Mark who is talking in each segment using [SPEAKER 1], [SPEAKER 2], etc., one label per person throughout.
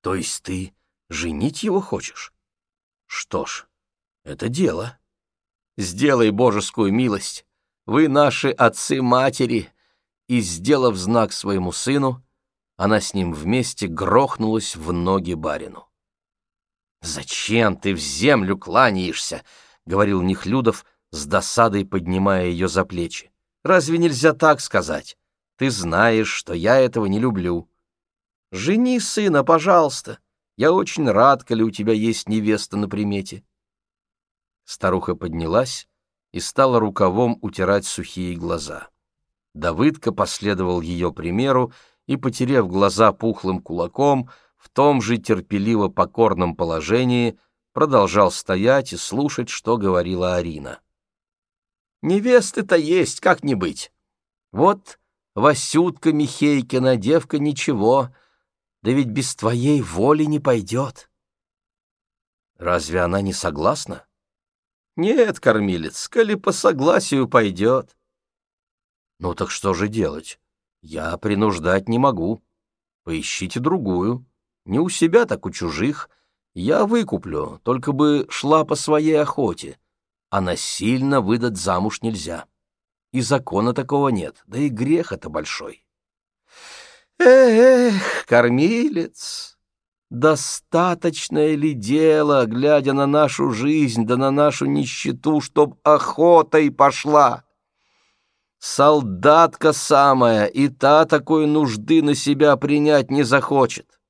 [SPEAKER 1] То есть ты женить его хочешь? Что ж, это дело. Сделай божескую милость. Вы наши отцы-матери. И, сделав знак своему сыну, она с ним вместе грохнулась в ноги барину. «Зачем ты в землю кланяешься?» — говорил Нехлюдов, с досадой поднимая ее за плечи. «Разве нельзя так сказать? Ты знаешь, что я этого не люблю. Жени сына, пожалуйста. Я очень рад, коли у тебя есть невеста на примете». Старуха поднялась и стала рукавом утирать сухие глаза. Давыдка последовал ее примеру и, потерев глаза пухлым кулаком, в том же терпеливо покорном положении продолжал стоять и слушать, что говорила Арина. «Невесты-то есть, как не быть. Вот Васютка Михейкина, девка ничего, да ведь без твоей воли не пойдет». «Разве она не согласна?» «Нет, кормилец, коли по согласию пойдет». «Ну так что же делать? Я принуждать не могу. Поищите другую». Не у себя, так у чужих. Я выкуплю, только бы шла по своей охоте. А насильно выдать замуж нельзя. И закона такого нет, да и грех это большой. Эх, кормилец, достаточное ли дело, глядя на нашу жизнь да на нашу нищету, чтоб охотой пошла? Солдатка самая, и та такой нужды на себя принять не захочет.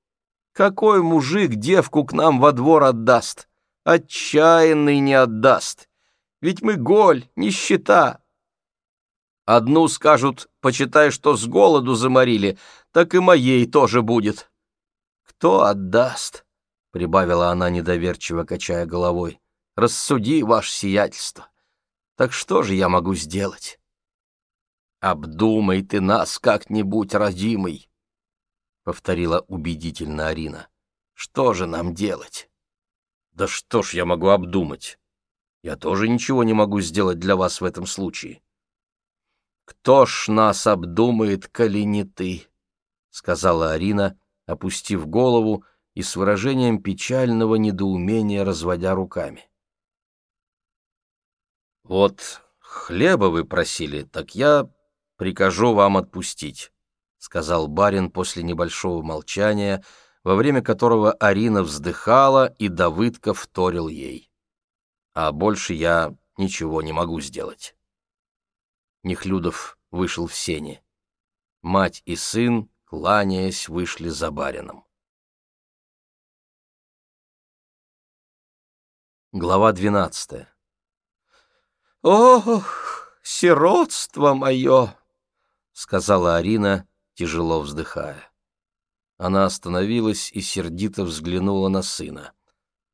[SPEAKER 1] Какой мужик девку к нам во двор отдаст? Отчаянный не отдаст. Ведь мы голь, нищета. Одну скажут, почитай, что с голоду заморили, так и моей тоже будет. Кто отдаст? — прибавила она недоверчиво, качая головой. «Рассуди, ваше сиятельство. Так что же я могу сделать?» «Обдумай ты нас как-нибудь, родимый повторила убедительно Арина. Что же нам делать? Да что ж я могу обдумать? Я тоже ничего не могу сделать для вас в этом случае. Кто ж нас обдумает, коли не ты? сказала Арина, опустив голову и с выражением печального недоумения разводя руками. Вот хлеба вы просили, так я прикажу вам отпустить. — сказал барин после небольшого молчания, во время которого Арина вздыхала, и Давыдка вторил ей. «А больше я ничего не могу сделать». Нехлюдов вышел в сени. Мать и сын, кланяясь, вышли за барином. Глава двенадцатая. «Ох, сиротство мое!» — сказала Арина, тяжело вздыхая. Она остановилась и сердито взглянула на сына.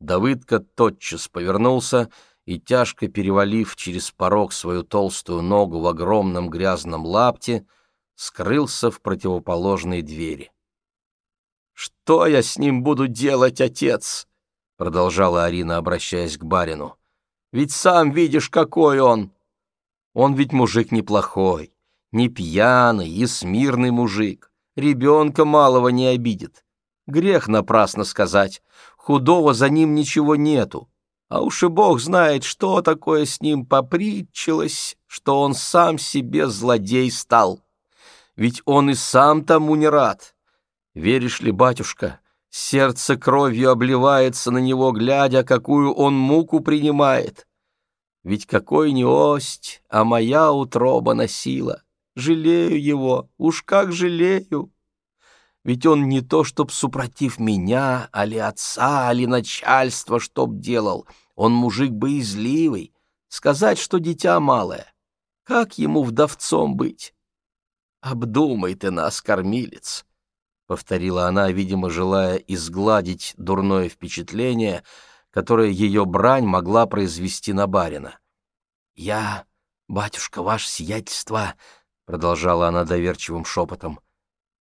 [SPEAKER 1] Давыдка тотчас повернулся и, тяжко перевалив через порог свою толстую ногу в огромном грязном лапте, скрылся в противоположной двери. «Что я с ним буду делать, отец?» — продолжала Арина, обращаясь к барину. «Ведь сам видишь, какой он! Он ведь мужик неплохой, не пьяный и смирный мужик, ребенка малого не обидит. Грех напрасно сказать, худого за ним ничего нету. А уж и Бог знает, что такое с ним попритчилось, что он сам себе злодей стал. Ведь он и сам тому не рад. Веришь ли, батюшка, сердце кровью обливается на него, глядя, какую он муку принимает. Ведь какой не ость, а моя утроба носила. Жалею его, уж как жалею. Ведь он не то, чтоб супротив меня, али отца, али начальства, чтоб делал. Он мужик боязливый. Сказать, что дитя малое. Как ему вдовцом быть? Обдумай ты нас, кормилец, — повторила она, видимо, желая изгладить дурное впечатление, которое ее брань могла произвести на барина. Я, батюшка, ваше сиятельство, — продолжала она доверчивым шепотом.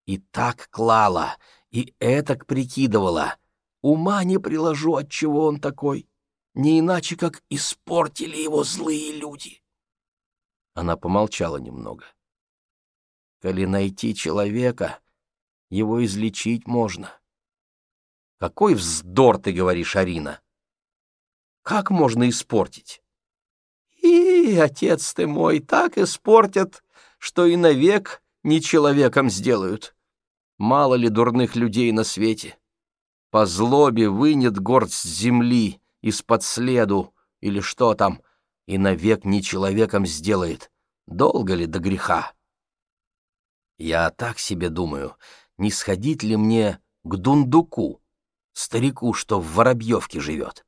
[SPEAKER 1] «И так клала, и этак прикидывала. Ума не приложу, от чего он такой. Не иначе, как испортили его злые люди». Она помолчала немного. «Коли найти человека, его излечить можно. Какой вздор ты говоришь, Арина! Как можно испортить? И, отец ты мой, так испортят, что и навек не человеком сделают. Мало ли дурных людей на свете. По злобе вынет горсть земли из-под следу или что там, и навек не человеком сделает. Долго ли до греха? Я так себе думаю, не сходить ли мне к Дундуку, старику, что в Воробьевке живет.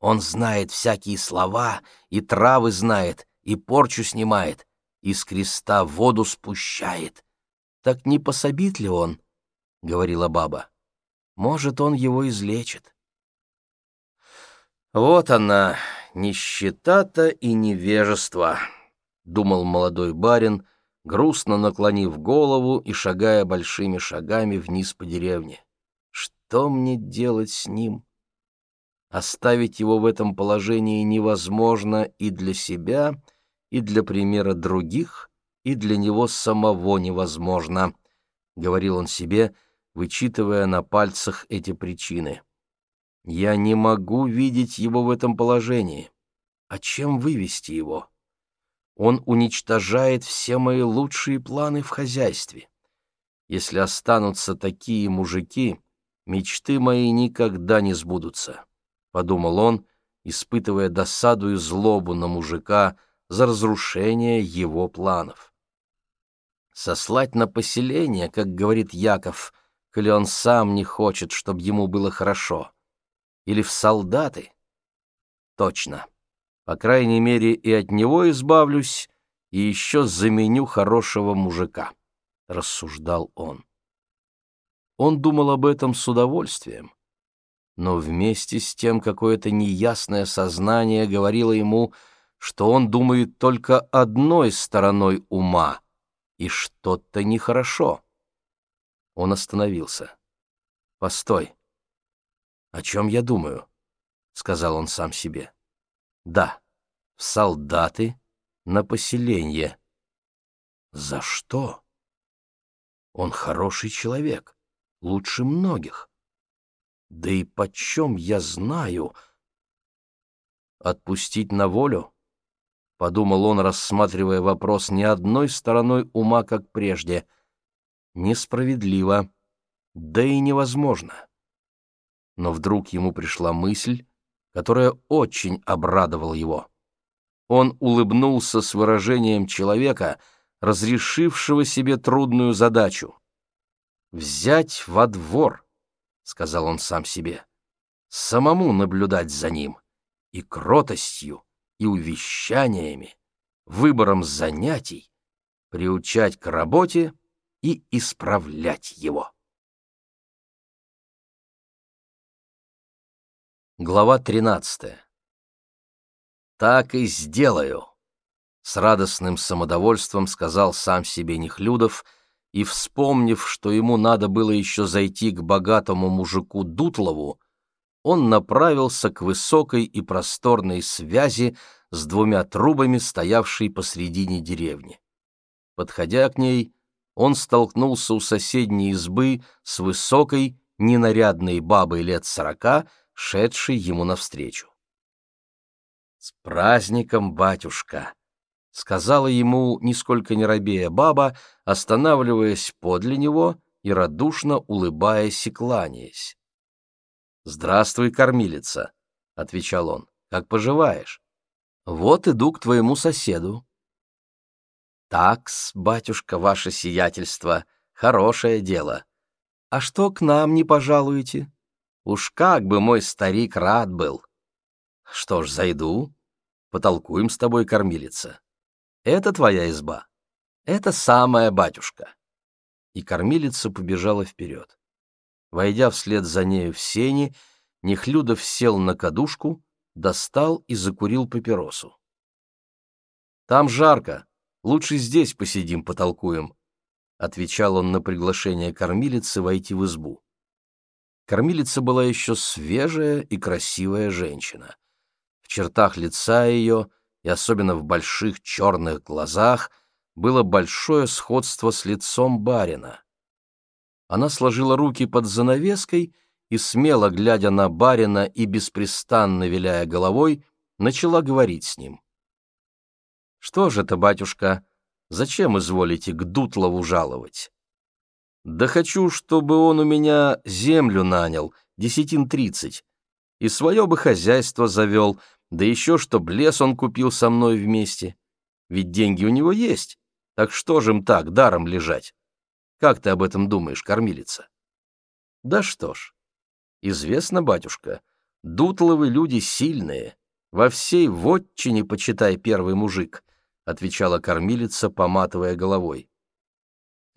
[SPEAKER 1] Он знает всякие слова, и травы знает, и порчу снимает, и с креста воду спущает. Так не пособит ли он? — говорила баба. Может, он его излечит. Вот она, нищета-то и невежество, — думал молодой барин, грустно наклонив голову и шагая большими шагами вниз по деревне. Что мне делать с ним? Оставить его в этом положении невозможно и для себя, и для примера других, и для него самого невозможно, — говорил он себе, вычитывая на пальцах эти причины. Я не могу видеть его в этом положении. А чем вывести его? Он уничтожает все мои лучшие планы в хозяйстве. Если останутся такие мужики, мечты мои никогда не сбудутся. — подумал он, испытывая досаду и злобу на мужика за разрушение его планов. Сослать на поселение, как говорит Яков, коли он сам не хочет, чтобы ему было хорошо. Или в солдаты? Точно. По крайней мере, и от него избавлюсь, и еще заменю хорошего мужика, — рассуждал он. Он думал об этом с удовольствием, но вместе с тем какое-то неясное сознание говорило ему, что он думает только одной стороной ума, и что-то нехорошо. Он остановился. «Постой. О чем я думаю?» — сказал он сам себе. «Да, в солдаты, на поселение. За что? Он хороший человек, лучше многих. Да и почем я знаю? Отпустить на волю? Подумал он, рассматривая вопрос не одной стороной ума, как прежде. Несправедливо, да и невозможно. Но вдруг ему пришла мысль, которая очень обрадовала его. Он улыбнулся с выражением человека, разрешившего себе трудную задачу. Взять во двор — сказал он сам себе, самому наблюдать за ним и кротостью, и увещаниями, выбором занятий, приучать к работе и исправлять его. Глава 13. Так и сделаю, с радостным самодовольством сказал сам себе Нехлюдов и, вспомнив, что ему надо было еще зайти к богатому мужику Дутлову, он направился к высокой и просторной связи с двумя трубами, стоявшей посредине деревни. Подходя к ней, он столкнулся у соседней избы с высокой, ненарядной бабой лет сорока, шедшей ему навстречу. «С праздником, батюшка!» сказала ему, нисколько не робея баба, останавливаясь подле него и радушно улыбаясь и кланяясь. «Здравствуй, кормилица», — отвечал он, — «как поживаешь? Вот иду к твоему соседу». «Такс, батюшка, ваше сиятельство, хорошее дело. А что к нам не пожалуете? Уж как бы мой старик рад был. Что ж, зайду, потолкуем с тобой, кормилица». Это твоя изба. Это самая батюшка. И кормилица побежала вперед. Войдя вслед за нею в сени, Нехлюдов сел на кадушку, достал и закурил папиросу. «Там жарко. Лучше здесь посидим, потолкуем», — отвечал он на приглашение кормилицы войти в избу. Кормилица была еще свежая и красивая женщина. В чертах лица ее и особенно в больших черных глазах, было большое сходство с лицом барина. Она сложила руки под занавеской и, смело глядя на барина и беспрестанно виляя головой, начала говорить с ним. «Что же это, батюшка, зачем изволите к Дутлову жаловать?» «Да хочу, чтобы он у меня землю нанял, десятин тридцать, и свое бы хозяйство завел, да еще чтоб лес он купил со мной вместе. Ведь деньги у него есть, так что же им так, даром лежать? Как ты об этом думаешь, кормилица?» «Да что ж, известно, батюшка, Дутловы люди сильные, во всей вотчине, почитай, первый мужик», — отвечала кормилица, поматывая головой.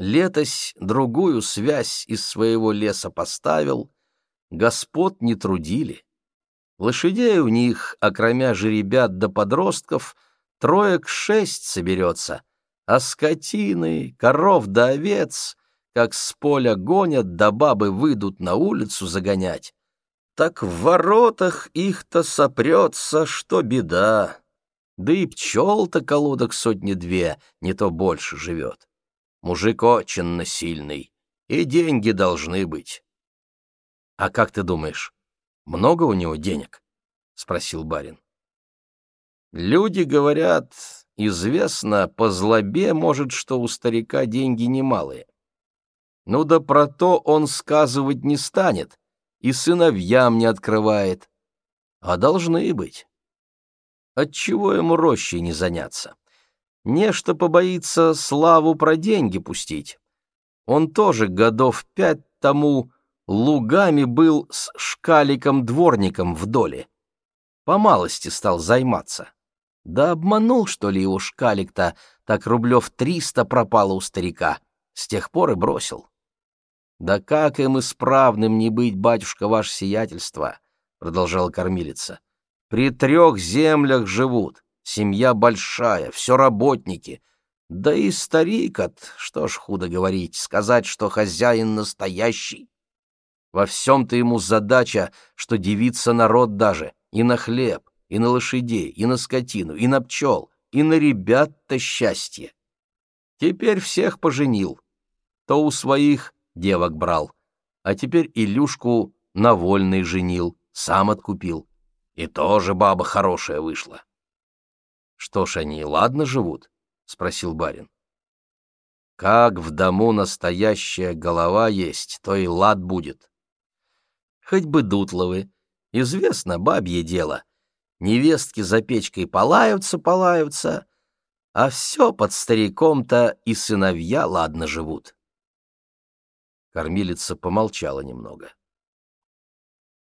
[SPEAKER 1] Летось другую связь из своего леса поставил, господ не трудили. Лошадей у них, окромя жеребят до подростков, троек шесть соберется, а скотины, коров да овец, как с поля гонят, да бабы выйдут на улицу загонять, так в воротах их-то сопрется, что беда. Да и пчел-то колодок сотни-две, не то больше живет. Мужик очень сильный, и деньги должны быть. — А как ты думаешь, много у него денег? — спросил барин. Люди говорят, известно, по злобе, может, что у старика деньги немалые. Ну да про то он сказывать не станет, и сыновьям не открывает. А должны быть. Отчего ему рощей не заняться? Нечто побоится славу про деньги пустить. Он тоже годов пять тому лугами был с шкаликом-дворником в доле. По малости стал займаться. Да обманул, что ли, его шкалик-то, так рублев триста пропало у старика. С тех пор и бросил. «Да как им исправным не быть, батюшка, ваше сиятельство?» — продолжала кормилица. «При трех землях живут, семья большая, все работники. Да и старик от, что ж худо говорить, сказать, что хозяин настоящий. Во всем-то ему задача, что девиться народ даже, и на хлеб, и на лошадей, и на скотину, и на пчел, и на ребят-то счастье. Теперь всех поженил. То у своих девок брал, а теперь Илюшку на вольный женил, сам откупил. И тоже баба хорошая вышла. — Что ж они, ладно живут? — спросил барин. — Как в дому настоящая голова есть, то и лад будет. Хоть бы дутловы, известно бабье дело. Невестки за печкой полаются-полаются, а все под стариком-то и сыновья ладно живут. Кормилица помолчала немного.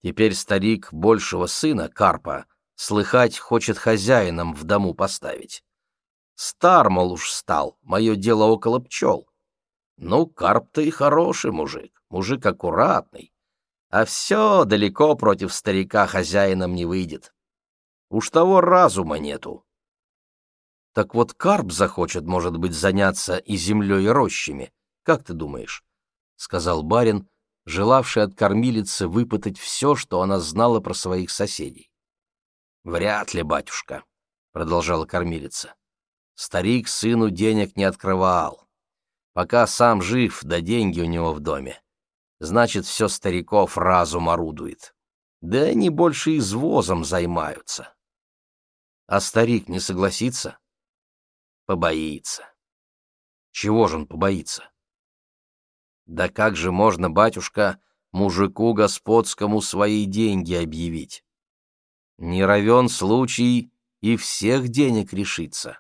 [SPEAKER 1] Теперь старик большего сына, Карпа, слыхать хочет хозяином в дому поставить. Стар, мол, уж стал, мое дело около пчел. Ну, Карп-то и хороший мужик, мужик аккуратный. А все далеко против старика хозяином не выйдет. Уж того разума нету. Так вот Карп захочет, может быть, заняться и землей, и рощами. Как ты думаешь? — сказал барин, желавший от кормилицы выпытать все, что она знала про своих соседей. «Вряд ли, батюшка», — продолжала кормилица. «Старик сыну денег не открывал. Пока сам жив, да деньги у него в доме. Значит, все стариков разум орудует. Да они больше извозом займаются. А старик не согласится? Побоится. Чего же он побоится? Да как же можно, батюшка, мужику господскому свои деньги объявить? Не равен случай и всех денег решится.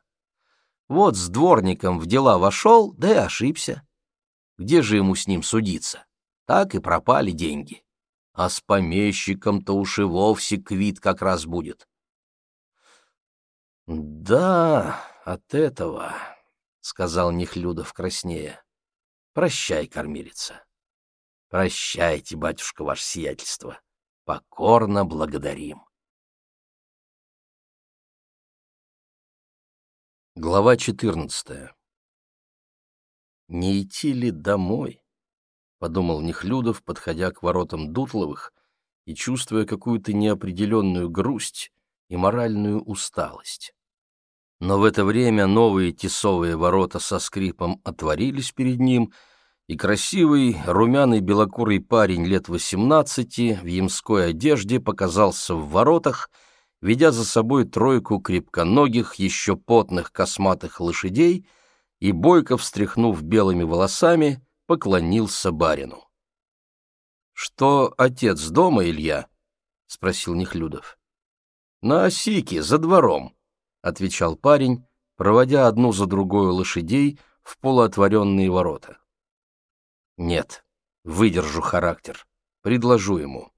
[SPEAKER 1] Вот с дворником в дела вошел, да и ошибся. Где же ему с ним судиться? Так и пропали деньги. А с помещиком-то уж и вовсе квит как раз будет. «Да, от этого», — сказал Нехлюдов краснея. Прощай, кормилица. Прощайте, батюшка, ваше сиятельство. Покорно благодарим. Глава четырнадцатая. «Не идти ли домой?» — подумал Нехлюдов, подходя к воротам Дутловых и чувствуя какую-то неопределенную грусть и моральную усталость. Но в это время новые тесовые ворота со скрипом отворились перед ним, и красивый, румяный белокурый парень лет восемнадцати в ямской одежде показался в воротах, ведя за собой тройку крепконогих, еще потных косматых лошадей, и, бойко встряхнув белыми волосами, поклонился барину. — Что отец дома, Илья? — спросил Нехлюдов. — На осике, за двором, — отвечал парень, проводя одну за другой лошадей в полуотворенные ворота. Нет, выдержу характер, предложу ему.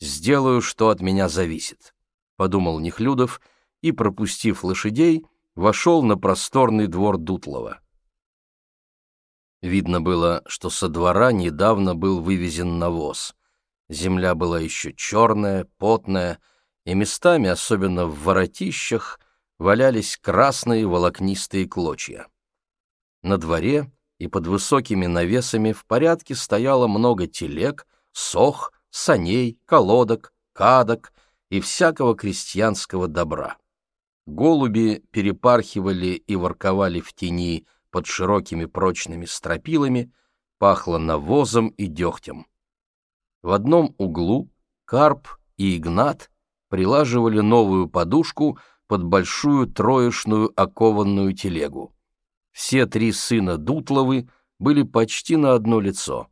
[SPEAKER 1] Сделаю, что от меня зависит, — подумал Нехлюдов и, пропустив лошадей, вошел на просторный двор Дутлова. Видно было, что со двора недавно был вывезен навоз. Земля была еще черная, потная, и местами, особенно в воротищах, валялись красные волокнистые клочья. На дворе и под высокими навесами в порядке стояло много телег, сох, саней, колодок, кадок и всякого крестьянского добра. Голуби перепархивали и ворковали в тени под широкими прочными стропилами, пахло навозом и дегтем. В одном углу Карп и Игнат прилаживали новую подушку под большую троечную окованную телегу. Все три сына Дутловы были почти на одно лицо.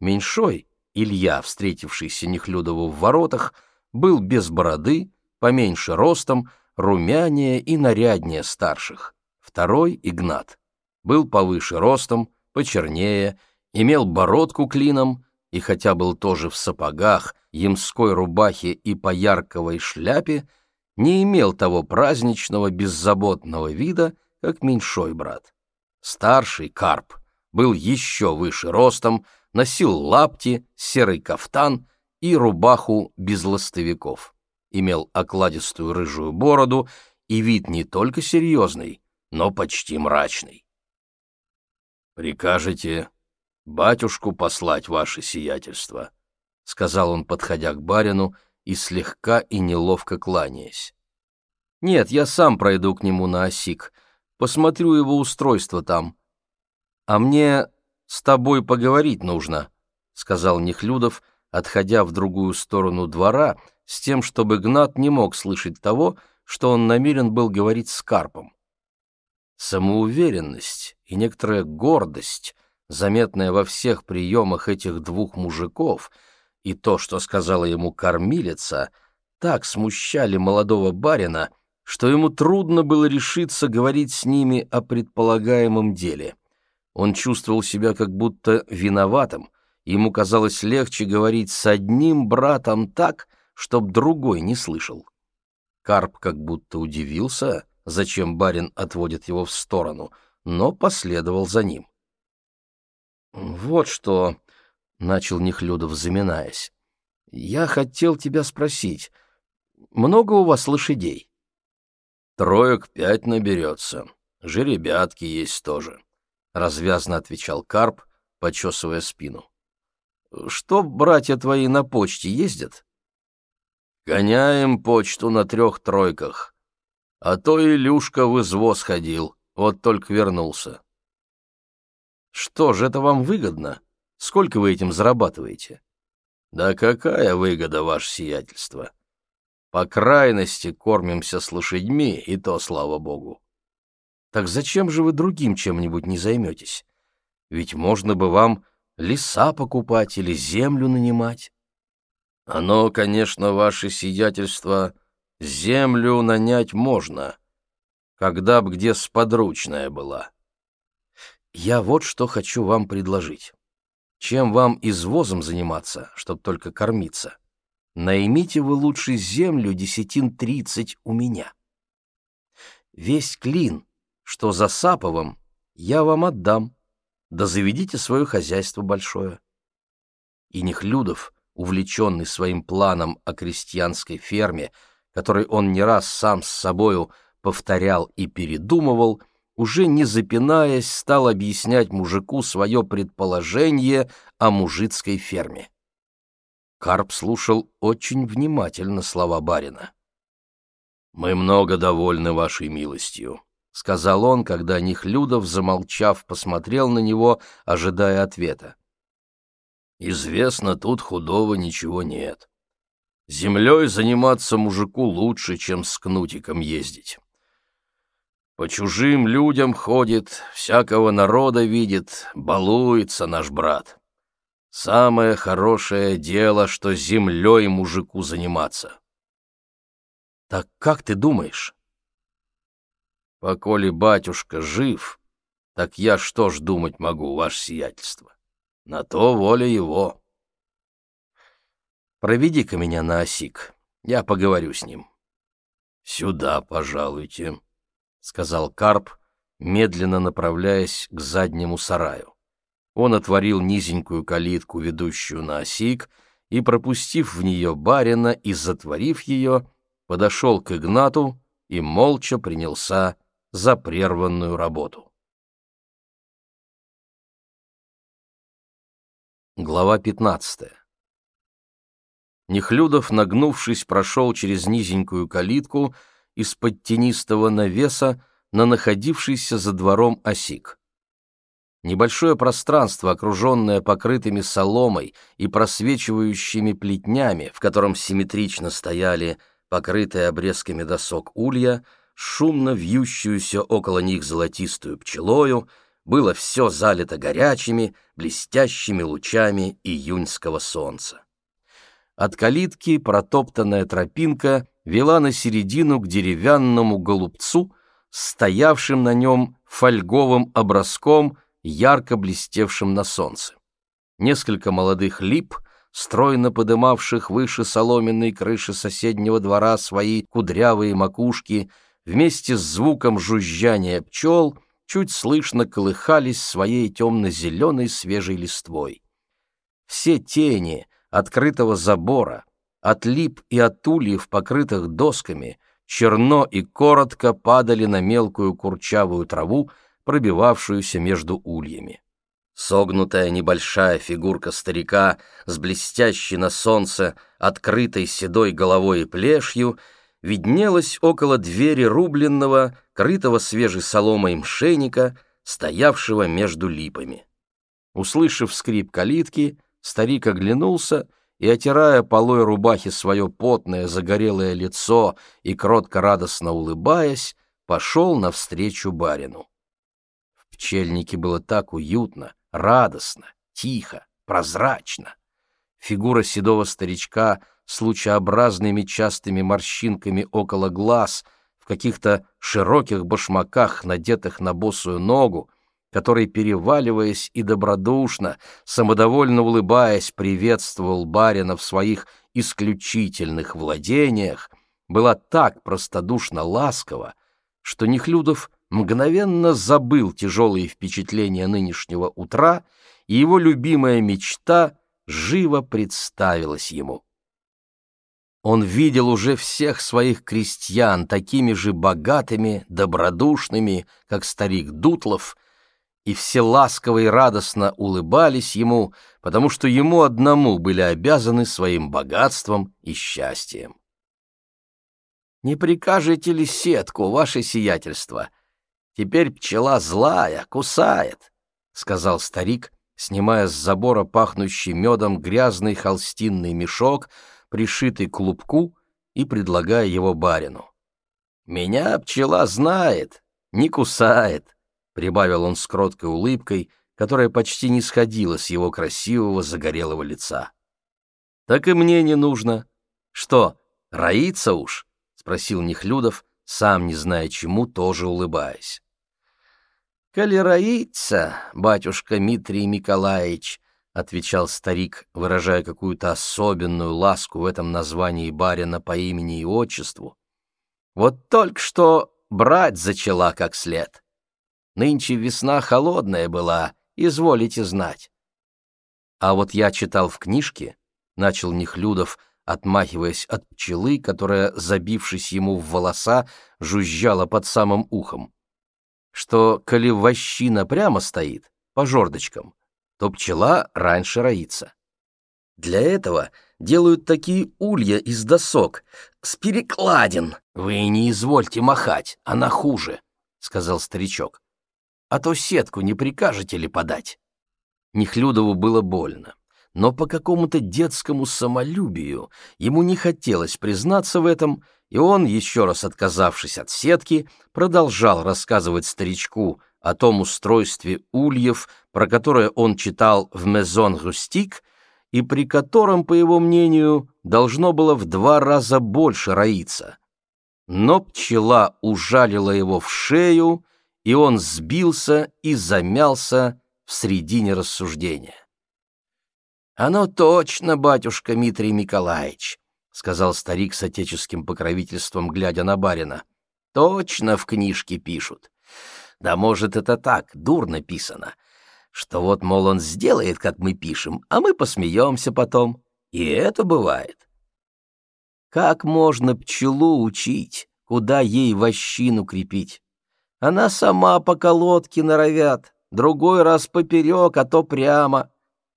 [SPEAKER 1] Меньшой, Илья, встретившийся Нехлюдову в воротах, был без бороды, поменьше ростом, румянее и наряднее старших. Второй, Игнат, был повыше ростом, почернее, имел бородку клином и, хотя был тоже в сапогах, ямской рубахе и поярковой шляпе, не имел того праздничного беззаботного вида, как меньшой брат. Старший Карп был еще выше ростом, носил лапти, серый кафтан и рубаху без ластовиков. Имел окладистую рыжую бороду и вид не только серьезный, но почти мрачный. «Прикажете батюшку послать ваше сиятельство», — сказал он, подходя к барину и слегка и неловко кланяясь. «Нет, я сам пройду к нему на осик», посмотрю его устройство там. А мне с тобой поговорить нужно, сказал Нехлюдов, отходя в другую сторону двора, с тем, чтобы Гнат не мог слышать того, что он намерен был говорить с Карпом. Самоуверенность и некоторая гордость, заметная во всех приемах этих двух мужиков, и то, что сказала ему кормилица, так смущали молодого барина, что ему трудно было решиться говорить с ними о предполагаемом деле. Он чувствовал себя как будто виноватым, ему казалось легче говорить с одним братом так, чтоб другой не слышал. Карп как будто удивился, зачем барин отводит его в сторону, но последовал за ним. «Вот что», — начал Нехлюдов, заминаясь, — «я хотел тебя спросить, много у вас лошадей?» Троек пять наберется. Жеребятки есть тоже. Развязно отвечал Карп, почесывая спину. Что братья твои на почте ездят? Гоняем почту на трех тройках. А то Илюшка в извоз ходил, вот только вернулся. Что же это вам выгодно? Сколько вы этим зарабатываете? Да какая выгода, ваше сиятельство? По крайности кормимся с лошадьми, и то слава богу. Так зачем же вы другим чем-нибудь не займетесь? Ведь можно бы вам леса покупать или землю нанимать. Оно, конечно, ваше сиятельство, землю нанять можно, когда б где сподручная была. Я вот что хочу вам предложить. Чем вам извозом заниматься, чтоб только кормиться? Наймите вы лучше землю десятин тридцать у меня. Весь клин, что за Саповым, я вам отдам, да заведите свое хозяйство большое. И Нехлюдов, увлеченный своим планом о крестьянской ферме, который он не раз сам с собою повторял и передумывал, уже не запинаясь, стал объяснять мужику свое предположение о мужицкой ферме. Карп слушал очень внимательно слова барина. «Мы много довольны вашей милостью», — сказал он, когда Нихлюдов, замолчав, посмотрел на него, ожидая ответа. «Известно, тут худого ничего нет. Землей заниматься мужику лучше, чем с кнутиком ездить. По чужим людям ходит, всякого народа видит, балуется наш брат. Самое хорошее дело, что землей мужику заниматься».
[SPEAKER 2] «Так как ты думаешь?»
[SPEAKER 1] Поколи батюшка жив, так я что ж думать могу, ваше сиятельство? На то воля его.
[SPEAKER 2] Проведи-ка меня на осик, я поговорю с ним.
[SPEAKER 1] Сюда, пожалуйте, —
[SPEAKER 2] сказал Карп, медленно направляясь к заднему сараю. Он отворил низенькую калитку, ведущую на осик, и, пропустив в нее барина и затворив ее, подошел к Игнату и молча принялся за прерванную работу. Глава 15. Нехлюдов, нагнувшись, прошел через низенькую калитку из-под тенистого навеса на находившийся за двором осик. Небольшое пространство, окруженное покрытыми соломой и просвечивающими плетнями, в котором симметрично стояли покрытые обрезками досок улья, шумно вьющуюся около них золотистую пчелою, было все залито горячими, блестящими лучами июньского солнца. От калитки протоптанная тропинка вела на середину к деревянному голубцу, стоявшим на нем фольговым образком, ярко блестевшим на солнце. Несколько молодых лип, стройно подымавших выше соломенной крыши соседнего двора свои кудрявые макушки, вместе с звуком жужжания пчел чуть слышно колыхались своей темно-зеленой свежей листвой. Все тени открытого забора, от лип и от ульев, покрытых досками, черно и коротко падали на мелкую курчавую траву, пробивавшуюся между ульями. Согнутая небольшая фигурка старика с блестящей на солнце, открытой седой головой и плешью — виднелась около двери рубленного, крытого свежей соломой мшеника, стоявшего между липами. Услышав скрип калитки, старик оглянулся и, отирая полой рубахи свое потное загорелое лицо и кротко-радостно улыбаясь, пошел навстречу барину. В пчельнике было так уютно, радостно, тихо, прозрачно. Фигура седого старичка с лучеобразными частыми морщинками около глаз, в каких-то широких башмаках, надетых на босую ногу, который, переваливаясь и добродушно, самодовольно улыбаясь, приветствовал барина в своих исключительных владениях, была так простодушно ласкова, что Нехлюдов мгновенно забыл тяжелые впечатления нынешнего утра, и его любимая мечта живо представилась ему. Он видел уже всех своих крестьян такими же богатыми, добродушными, как старик Дутлов, и все ласково и радостно улыбались ему, потому что ему одному были обязаны своим богатством и счастьем. «Не прикажете ли сетку, ваше сиятельство? Теперь пчела злая, кусает», — сказал старик, снимая с забора пахнущий медом грязный холстинный мешок, пришитый к клубку, и предлагая его барину. «Меня пчела знает, не кусает», — прибавил он с кроткой улыбкой, которая почти не сходила с его красивого загорелого лица. «Так и мне не нужно. Что, роится уж?» — спросил Нехлюдов, сам не зная чему, тоже улыбаясь. «Коли роится, батюшка Митрий Николаевич, — отвечал старик, выражая какую-то особенную ласку в этом названии барина по имени и отчеству. «Вот только что брать зачала как след. Нынче весна холодная была, изволите знать». А вот я читал в книжке, — начал Нехлюдов, отмахиваясь от пчелы, которая, забившись ему в волоса, жужжала под самым ухом, что, коли вощина прямо стоит, по жердочкам, то пчела раньше роится. Для этого делают такие улья из досок, с перекладин. Вы не извольте махать, она хуже, —
[SPEAKER 1] сказал старичок. «А то сетку не прикажете ли подать?» Нехлюдову было больно, но по какому-то детскому самолюбию ему не хотелось признаться в этом, и он, еще раз отказавшись от сетки, продолжал рассказывать старичку о том устройстве ульев, про которое он читал в «Мезон Рустик», и при котором, по его мнению, должно было в два раза больше роиться. Но пчела ужалила его в шею, и он сбился и замялся в середине рассуждения. «Оно точно, батюшка Митрий Николаевич», — сказал старик с отеческим покровительством, глядя на барина. «Точно в книжке пишут. Да может, это так, дурно писано, что вот, мол, он сделает, как мы пишем, а мы посмеемся потом. И это бывает. Как можно пчелу учить, куда ей вощину крепить? Она сама по колодке норовят, другой раз поперек, а то прямо.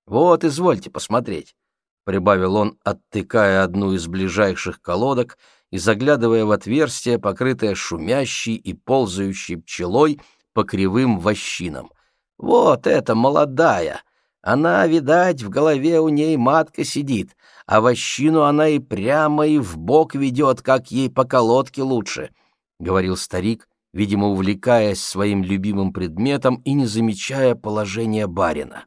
[SPEAKER 1] Вот, извольте посмотреть, — прибавил он, оттыкая одну из ближайших колодок и заглядывая в отверстие, покрытое шумящей и ползающей пчелой по кривым вощинам. Вот эта молодая. Она, видать, в голове у ней матка сидит, а вощину она и прямо и в бок ведет, как ей по колодке лучше, — говорил старик, видимо, увлекаясь своим любимым предметом и не замечая положения барина.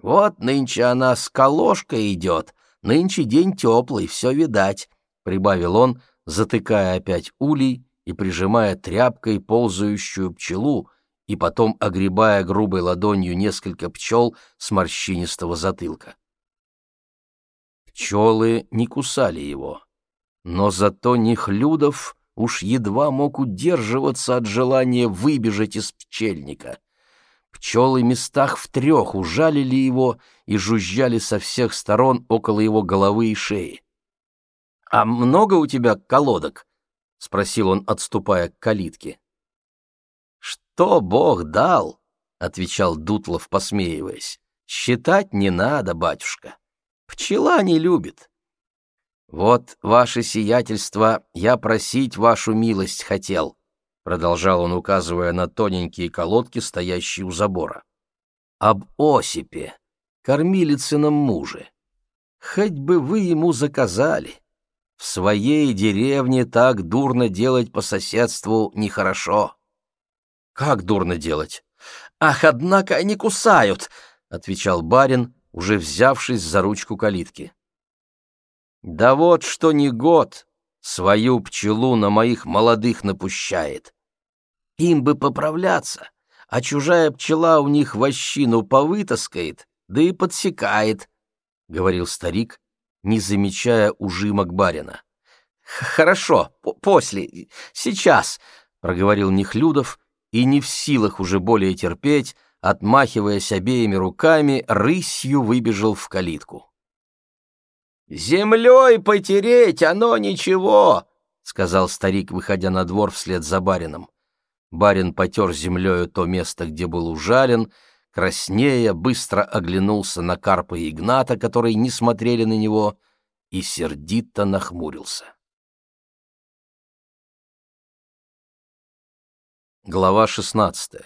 [SPEAKER 1] Вот нынче она с колошкой идет, нынче день теплый, все видать, — прибавил он, затыкая опять улей и прижимая тряпкой ползающую пчелу, и потом огребая грубой ладонью несколько пчел с морщинистого затылка. Пчелы не кусали его, но зато Нехлюдов уж едва мог удерживаться от желания выбежать из пчельника. Пчелы местах в трех ужалили его и жужжали со всех сторон около его головы и шеи. — А много у тебя колодок? — спросил он, отступая к калитке. «Что Бог дал?» — отвечал Дутлов, посмеиваясь. «Считать не надо, батюшка. Пчела не любит. Вот, ваше сиятельство, я просить вашу милость хотел», — продолжал он, указывая на тоненькие колодки, стоящие у забора. «Об Осипе, кормилицыном муже. Хоть бы вы ему заказали. В своей деревне так дурно делать по соседству нехорошо». «Как дурно делать?» «Ах, однако они кусают!» — отвечал барин, уже взявшись за ручку калитки. «Да вот что не год свою пчелу на моих молодых напущает. Им бы поправляться, а чужая пчела у них вощину повытаскает, да и подсекает», — говорил старик, не замечая ужимок барина. «Хорошо, после, сейчас», — проговорил Нехлюдов, и не в силах уже более терпеть, отмахиваясь обеими руками, рысью выбежал в калитку. «Землей потереть оно ничего!» — сказал старик, выходя на двор вслед за барином. Барин потер землею то место, где был ужален, краснея, быстро оглянулся на Карпа и Игната, которые не смотрели на него, и сердито нахмурился. Глава 16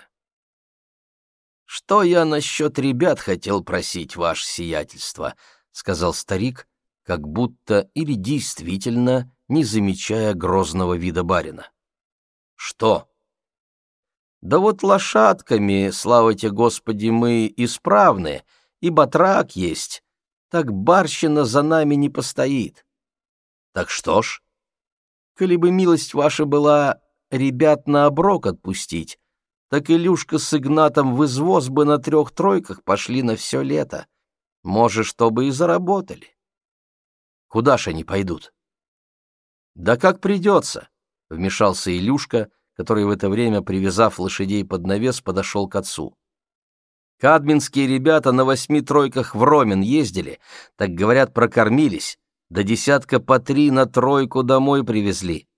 [SPEAKER 1] «Что я насчет ребят хотел просить, ваше сиятельство?» — сказал старик, как будто или действительно не замечая грозного вида барина. «Что?» «Да вот лошадками, слава тебе, Господи, мы исправны, и батрак есть, так барщина за нами не постоит». «Так что ж?» «Коли бы милость ваша была ребят на оброк отпустить, так Илюшка с Игнатом в извоз бы на трех тройках пошли на все лето. Может, чтобы и заработали. Куда ж они пойдут? Да как придется, — вмешался Илюшка, который в это время, привязав лошадей под навес, подошел к отцу. Кадминские ребята на восьми тройках в Ромен ездили, так, говорят, прокормились, до десятка по три на тройку домой привезли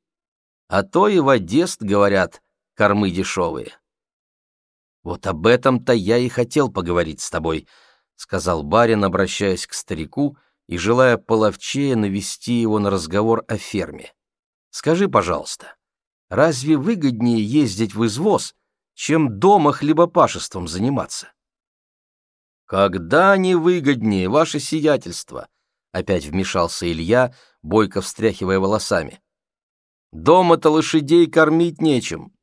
[SPEAKER 1] а то и в Одесс, говорят, кормы дешевые. Вот об этом-то я и хотел поговорить с тобой, сказал барин, обращаясь к старику и желая половчее навести его на разговор о ферме. Скажи, пожалуйста, разве выгоднее ездить в извоз, чем дома хлебопашеством заниматься? Когда не выгоднее, ваше сиятельство? Опять вмешался Илья, бойко встряхивая волосами. Дома-то лошадей кормить нечем.